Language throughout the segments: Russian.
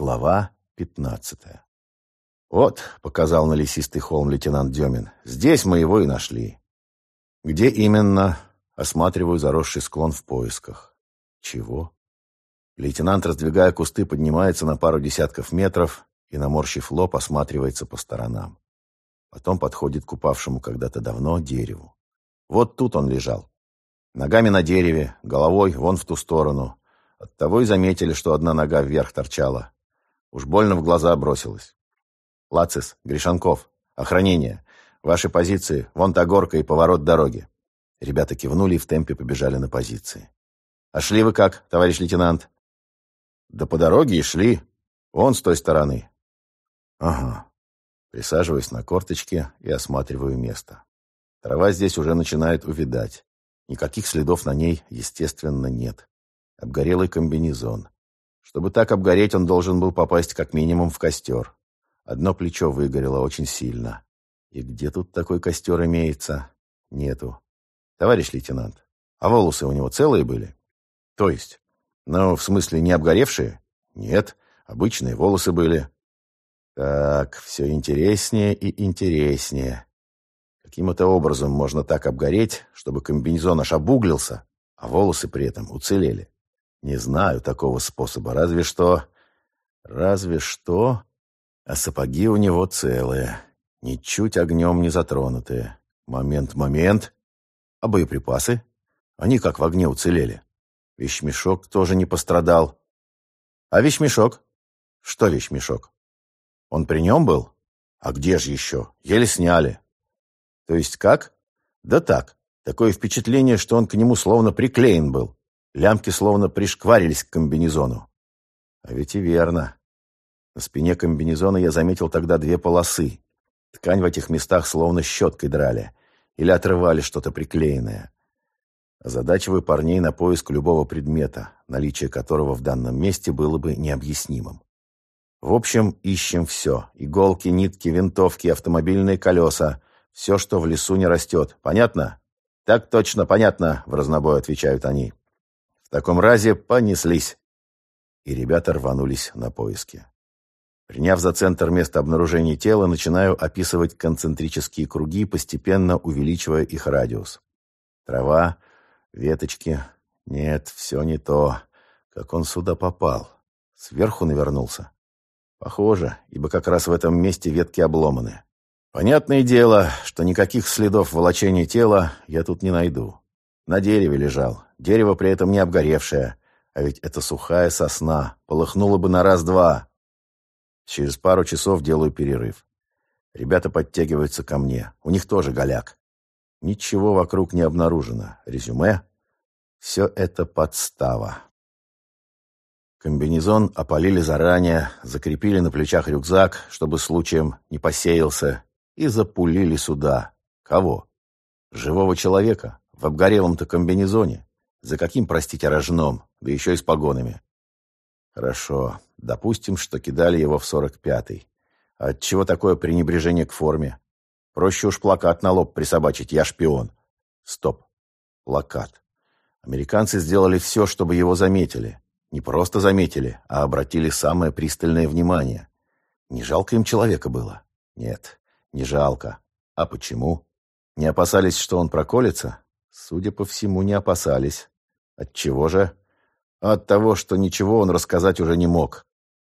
Глава пятнадцатая. «Вот», — показал на лесистый холм лейтенант Демин, — «здесь мы его и нашли». «Где именно?» — осматриваю заросший склон в поисках. «Чего?» Лейтенант, раздвигая кусты, поднимается на пару десятков метров и, наморщив лоб, осматривается по сторонам. Потом подходит к упавшему когда-то давно дереву. Вот тут он лежал. Ногами на дереве, головой вон в ту сторону. Оттого и заметили, что одна нога вверх торчала. Уж больно в глаза бросилось. Лацис, Гришанков, охранение. Ваши позиции, вон та горка и поворот дороги. Ребята кивнули и в темпе побежали на позиции. «А шли вы как, товарищ лейтенант?» «Да по дороге и шли. Вон с той стороны». «Ага». Присаживаюсь на корточки и осматриваю место. Трава здесь уже начинает увидать. Никаких следов на ней, естественно, нет. Обгорелый комбинезон. Чтобы так обгореть, он должен был попасть как минимум в костер. Одно плечо выгорело очень сильно. И где тут такой костер имеется? Нету. Товарищ лейтенант, а волосы у него целые были? То есть? Ну, в смысле, не обгоревшие? Нет, обычные волосы были. Так, все интереснее и интереснее. Каким-то образом можно так обгореть, чтобы комбинезон аж обуглился, а волосы при этом уцелели. Не знаю такого способа, разве что... Разве что... А сапоги у него целые, ничуть огнем не затронутые. Момент, момент. А боеприпасы? Они как в огне уцелели. Вещмешок тоже не пострадал. А вещмешок? Что вещмешок? Он при нем был? А где же еще? Еле сняли. То есть как? Да так. Такое впечатление, что он к нему словно приклеен был. Лямки словно пришкварились к комбинезону. А ведь и верно. На спине комбинезона я заметил тогда две полосы. Ткань в этих местах словно щеткой драли. Или отрывали что-то приклеенное. Озадачиваю парней на поиск любого предмета, наличие которого в данном месте было бы необъяснимым. В общем, ищем все. Иголки, нитки, винтовки, автомобильные колеса. Все, что в лесу не растет. Понятно? Так точно, понятно, в разнобой отвечают они. В таком разе понеслись. И ребята рванулись на поиски. Приняв за центр место обнаружения тела, начинаю описывать концентрические круги, постепенно увеличивая их радиус. Трава, веточки. Нет, все не то. Как он сюда попал? Сверху навернулся? Похоже, ибо как раз в этом месте ветки обломаны. Понятное дело, что никаких следов волочения тела я тут не найду. На дереве лежал, дерево при этом не обгоревшее, а ведь это сухая сосна, полыхнуло бы на раз-два. Через пару часов делаю перерыв. Ребята подтягиваются ко мне, у них тоже голяк. Ничего вокруг не обнаружено. Резюме? Все это подстава. Комбинезон опалили заранее, закрепили на плечах рюкзак, чтобы случаем не посеялся, и запулили сюда. Кого? Живого человека? В обгорелом-то комбинезоне. За каким, простите, рожном, да еще и с погонами. Хорошо, допустим, что кидали его в сорок пятый. А отчего такое пренебрежение к форме? Проще уж плакат на лоб присобачить «Я шпион». Стоп. Плакат. Американцы сделали все, чтобы его заметили. Не просто заметили, а обратили самое пристальное внимание. Не жалко им человека было? Нет, не жалко. А почему? Не опасались, что он проколется? Судя по всему, не опасались. От чего же? От того, что ничего он рассказать уже не мог,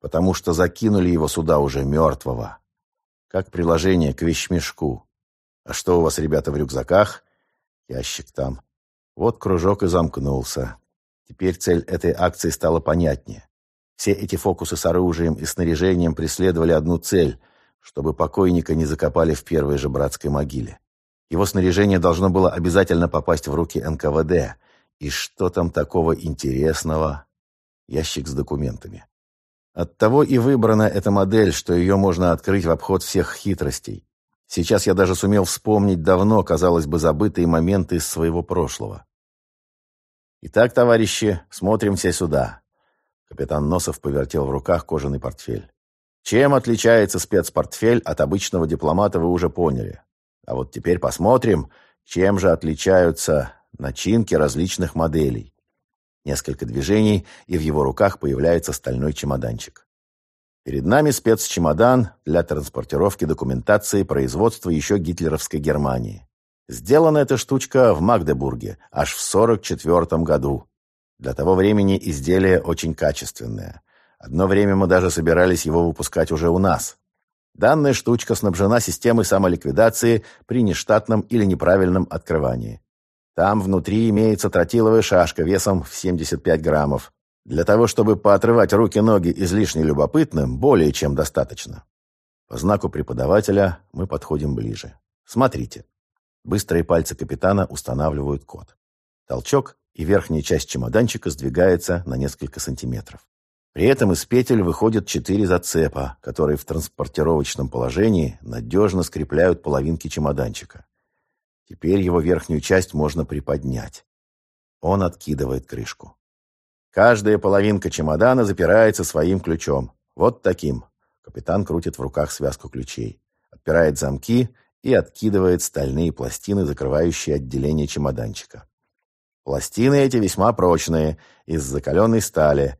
потому что закинули его сюда уже мертвого. Как приложение к вещмешку. А что у вас, ребята, в рюкзаках? Ящик там. Вот кружок и замкнулся. Теперь цель этой акции стала понятнее. Все эти фокусы с оружием и снаряжением преследовали одну цель, чтобы покойника не закопали в первой же братской могиле. Его снаряжение должно было обязательно попасть в руки НКВД. И что там такого интересного? Ящик с документами. Оттого и выбрана эта модель, что ее можно открыть в обход всех хитростей. Сейчас я даже сумел вспомнить давно, казалось бы, забытые моменты из своего прошлого. Итак, товарищи, смотрим все сюда. Капитан Носов повертел в руках кожаный портфель. Чем отличается спецпортфель от обычного дипломата, вы уже поняли. А вот теперь посмотрим, чем же отличаются начинки различных моделей. Несколько движений, и в его руках появляется стальной чемоданчик. Перед нами спецчемодан для транспортировки документации производства еще гитлеровской Германии. Сделана эта штучка в Магдебурге аж в 44 году. Для того времени изделие очень качественное. Одно время мы даже собирались его выпускать уже у нас. Данная штучка снабжена системой самоликвидации при нештатном или неправильном открывании. Там внутри имеется тротиловая шашка весом в 75 граммов. Для того, чтобы поотрывать руки-ноги излишне любопытным, более чем достаточно. По знаку преподавателя мы подходим ближе. Смотрите. Быстрые пальцы капитана устанавливают код. Толчок, и верхняя часть чемоданчика сдвигается на несколько сантиметров. При этом из петель выходят четыре зацепа, которые в транспортировочном положении надежно скрепляют половинки чемоданчика. Теперь его верхнюю часть можно приподнять. Он откидывает крышку. Каждая половинка чемодана запирается своим ключом. Вот таким. Капитан крутит в руках связку ключей. Отпирает замки и откидывает стальные пластины, закрывающие отделение чемоданчика. Пластины эти весьма прочные, из закаленной стали.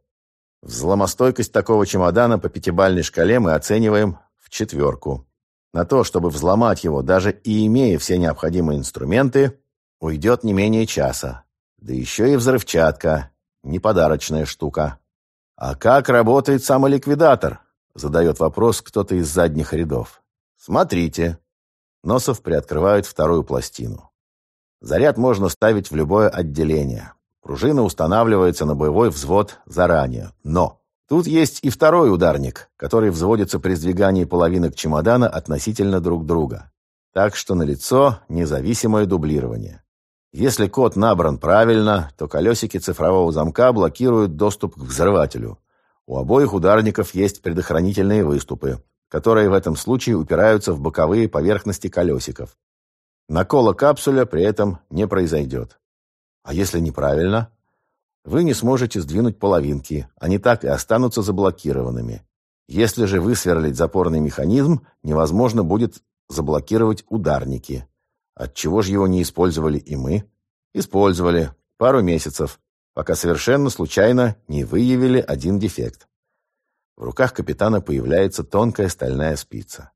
Взломостойкость такого чемодана по пятибалльной шкале мы оцениваем в четверку. На то, чтобы взломать его, даже и имея все необходимые инструменты, уйдет не менее часа. Да еще и взрывчатка, неподарочная штука. «А как работает самоликвидатор?» — задает вопрос кто-то из задних рядов. «Смотрите». Носов приоткрывает вторую пластину. Заряд можно ставить в любое отделение. Пружина устанавливается на боевой взвод заранее. Но тут есть и второй ударник, который взводится при сдвигании половинок чемодана относительно друг друга. Так что налицо независимое дублирование. Если код набран правильно, то колесики цифрового замка блокируют доступ к взрывателю. У обоих ударников есть предохранительные выступы, которые в этом случае упираются в боковые поверхности колесиков. Накола капсуля при этом не произойдет. А если неправильно? Вы не сможете сдвинуть половинки, они так и останутся заблокированными. Если же высверлить запорный механизм, невозможно будет заблокировать ударники. Отчего же его не использовали и мы? Использовали. Пару месяцев, пока совершенно случайно не выявили один дефект. В руках капитана появляется тонкая стальная спица.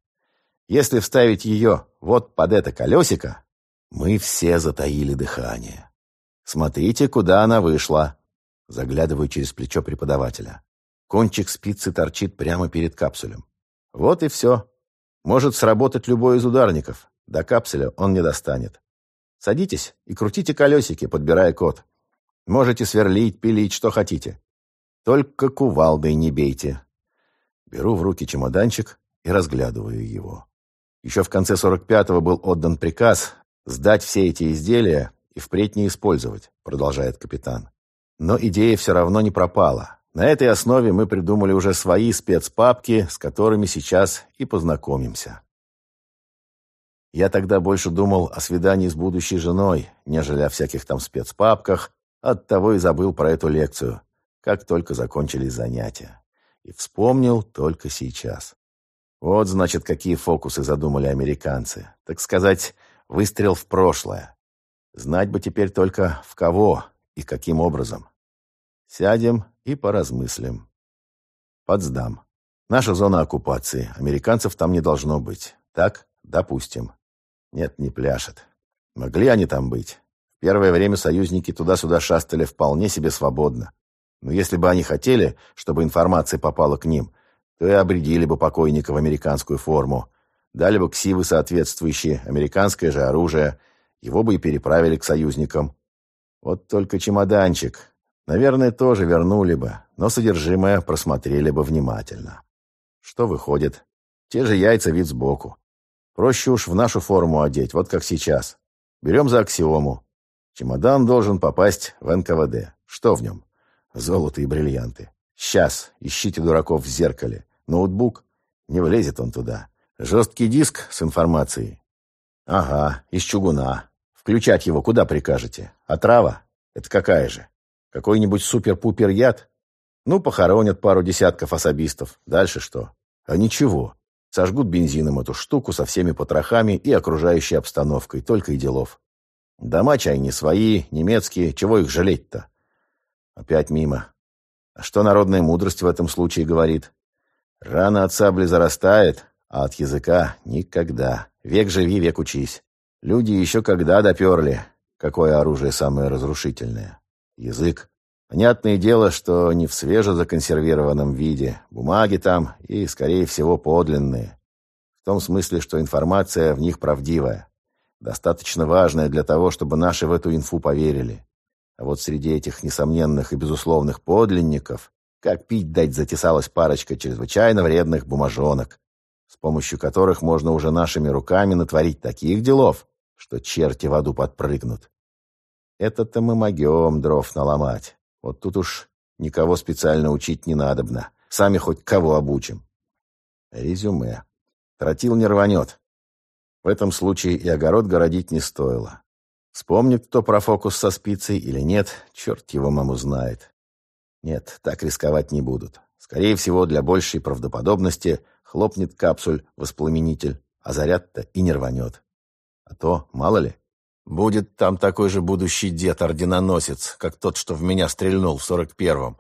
Если вставить ее вот под это колесико, мы все затаили дыхание. Смотрите, куда она вышла. Заглядываю через плечо преподавателя. Кончик спицы торчит прямо перед капсулем. Вот и все. Может сработать любой из ударников. До капсуля он не достанет. Садитесь и крутите колесики, подбирая код. Можете сверлить, пилить, что хотите. Только кувалдой не бейте. Беру в руки чемоданчик и разглядываю его. Еще в конце 45-го был отдан приказ сдать все эти изделия и впредь не использовать, продолжает капитан. Но идея все равно не пропала. На этой основе мы придумали уже свои спецпапки, с которыми сейчас и познакомимся. Я тогда больше думал о свидании с будущей женой, нежели о всяких там спецпапках, оттого и забыл про эту лекцию, как только закончились занятия. И вспомнил только сейчас. Вот, значит, какие фокусы задумали американцы. Так сказать, выстрел в прошлое. Знать бы теперь только в кого и каким образом. Сядем и поразмыслим. Потсдам. Наша зона оккупации. Американцев там не должно быть. Так? Допустим. Нет, не пляшет. Могли они там быть. В первое время союзники туда-сюда шастали вполне себе свободно. Но если бы они хотели, чтобы информация попала к ним, то и обредили бы покойника в американскую форму, дали бы ксивы соответствующие, американское же оружие, его бы и переправили к союзникам. Вот только чемоданчик. Наверное, тоже вернули бы, но содержимое просмотрели бы внимательно. Что выходит? Те же яйца вид сбоку. Проще уж в нашу форму одеть, вот как сейчас. Берем за аксиому. Чемодан должен попасть в НКВД. Что в нем? Золото и бриллианты. Сейчас, ищите дураков в зеркале. Ноутбук? Не влезет он туда. Жесткий диск с информацией? Ага, из чугуна. Включать его куда прикажете? Отрава? Это какая же? Какой-нибудь супер-пупер яд? Ну, похоронят пару десятков особистов. Дальше что? А ничего. Сожгут бензином эту штуку со всеми потрохами и окружающей обстановкой, только и делов. Дома чай не свои, немецкие, чего их жалеть-то? Опять мимо. А что народная мудрость в этом случае говорит? Рана от сабли зарастает, а от языка никогда. Век живи, век учись. Люди еще когда доперли, какое оружие самое разрушительное. Язык. Понятное дело, что не в свежезаконсервированном виде. Бумаги там и, скорее всего, подлинные. В том смысле, что информация в них правдивая. Достаточно важная для того, чтобы наши в эту инфу поверили. А вот среди этих несомненных и безусловных подлинников, как пить дать затесалась парочка чрезвычайно вредных бумажонок, с помощью которых можно уже нашими руками натворить таких делов, что черти в аду подпрыгнут. Это-то мы могем дров наломать. Вот тут уж никого специально учить не надобно. Сами хоть кого обучим. Резюме. Тротил не рванет. В этом случае и огород городить не стоило. Вспомнит кто про фокус со спицей или нет, черт его маму знает. Нет, так рисковать не будут. Скорее всего, для большей правдоподобности хлопнет капсуль-воспламенитель, а заряд-то и не рванет. А то, мало ли, будет там такой же будущий дед-орденоносец, как тот, что в меня стрельнул в сорок первом.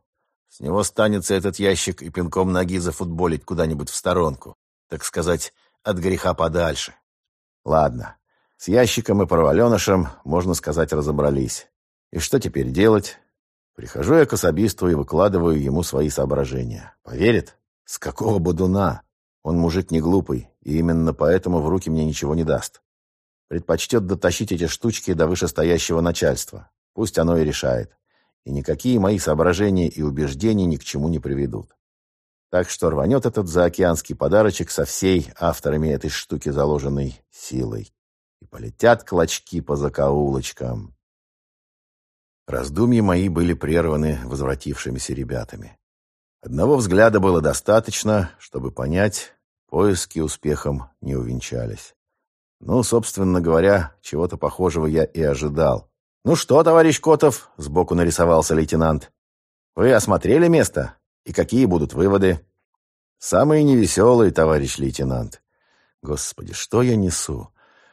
С него станется этот ящик и пинком ноги зафутболить куда-нибудь в сторонку. Так сказать, от греха подальше. Ладно, с ящиком и проваленышем, можно сказать, разобрались. И что теперь делать? Прихожу я к особисту и выкладываю ему свои соображения. Поверит? С какого бодуна? Он мужик не глупый, и именно поэтому в руки мне ничего не даст. Предпочтет дотащить эти штучки до вышестоящего начальства. Пусть оно и решает. И никакие мои соображения и убеждения ни к чему не приведут. Так что рванет этот заокеанский подарочек со всей авторами этой штуки заложенной силой. И полетят клочки по закоулочкам. Раздумья мои были прерваны возвратившимися ребятами. Одного взгляда было достаточно, чтобы понять, поиски успехом не увенчались. Ну, собственно говоря, чего-то похожего я и ожидал. «Ну что, товарищ Котов?» — сбоку нарисовался лейтенант. «Вы осмотрели место? И какие будут выводы?» «Самые невеселые, товарищ лейтенант». «Господи, что я несу?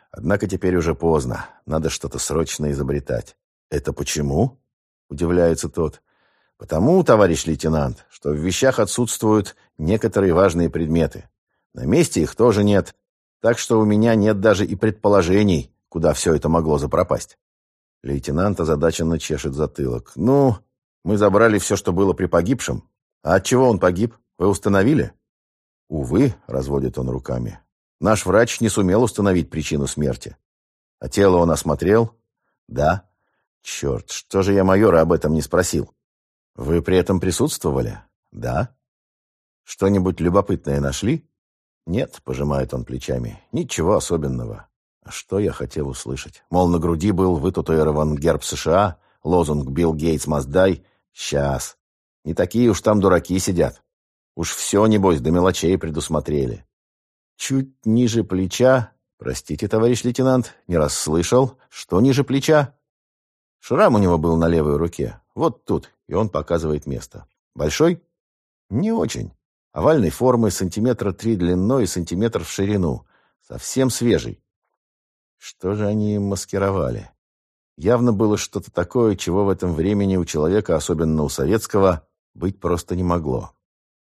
Однако теперь уже поздно. Надо что-то срочно изобретать». «Это почему?» — удивляется тот. «Потому, товарищ лейтенант, что в вещах отсутствуют некоторые важные предметы. На месте их тоже нет, так что у меня нет даже и предположений, куда все это могло запропасть». Лейтенант озадаченно чешет затылок. «Ну, мы забрали все, что было при погибшем. А от чего он погиб? Вы установили?» «Увы», — разводит он руками, — «наш врач не сумел установить причину смерти. А тело он осмотрел?» «Да». «Черт, что же я майора об этом не спросил?» «Вы при этом присутствовали?» «Да». «Что-нибудь любопытное нашли?» «Нет», — пожимает он плечами, — «ничего особенного». А что я хотел услышать? Мол, на груди был вытатуирован герб США, лозунг «Билл Гейтс Маздай». Сейчас. Не такие уж там дураки сидят. Уж все, небось, до мелочей предусмотрели. Чуть ниже плеча... Простите, товарищ лейтенант, не расслышал. Что ниже плеча? Шрам у него был на левой руке. Вот тут. И он показывает место. Большой? Не очень. Овальной формы, сантиметра три длиной и сантиметр в ширину. Совсем свежий. Что же они маскировали? Явно было что-то такое, чего в этом времени у человека, особенно у советского, быть просто не могло.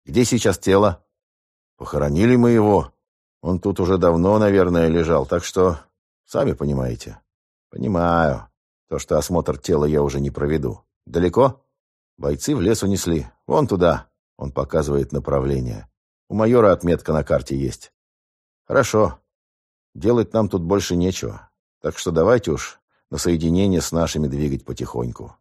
Где сейчас тело? Похоронили мы его. Он тут уже давно, наверное, лежал, так что... Сами понимаете. Понимаю. То, что осмотр тела я уже не проведу. Далеко? Бойцы в лес унесли. Вон туда. Он показывает направление. У майора отметка на карте есть. Хорошо. Делать нам тут больше нечего. Так что давайте уж на соединение с нашими двигать потихоньку.